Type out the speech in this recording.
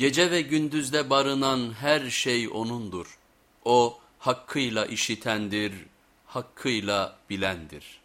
Gece ve gündüzde barınan her şey O'nundur. O hakkıyla işitendir, hakkıyla bilendir.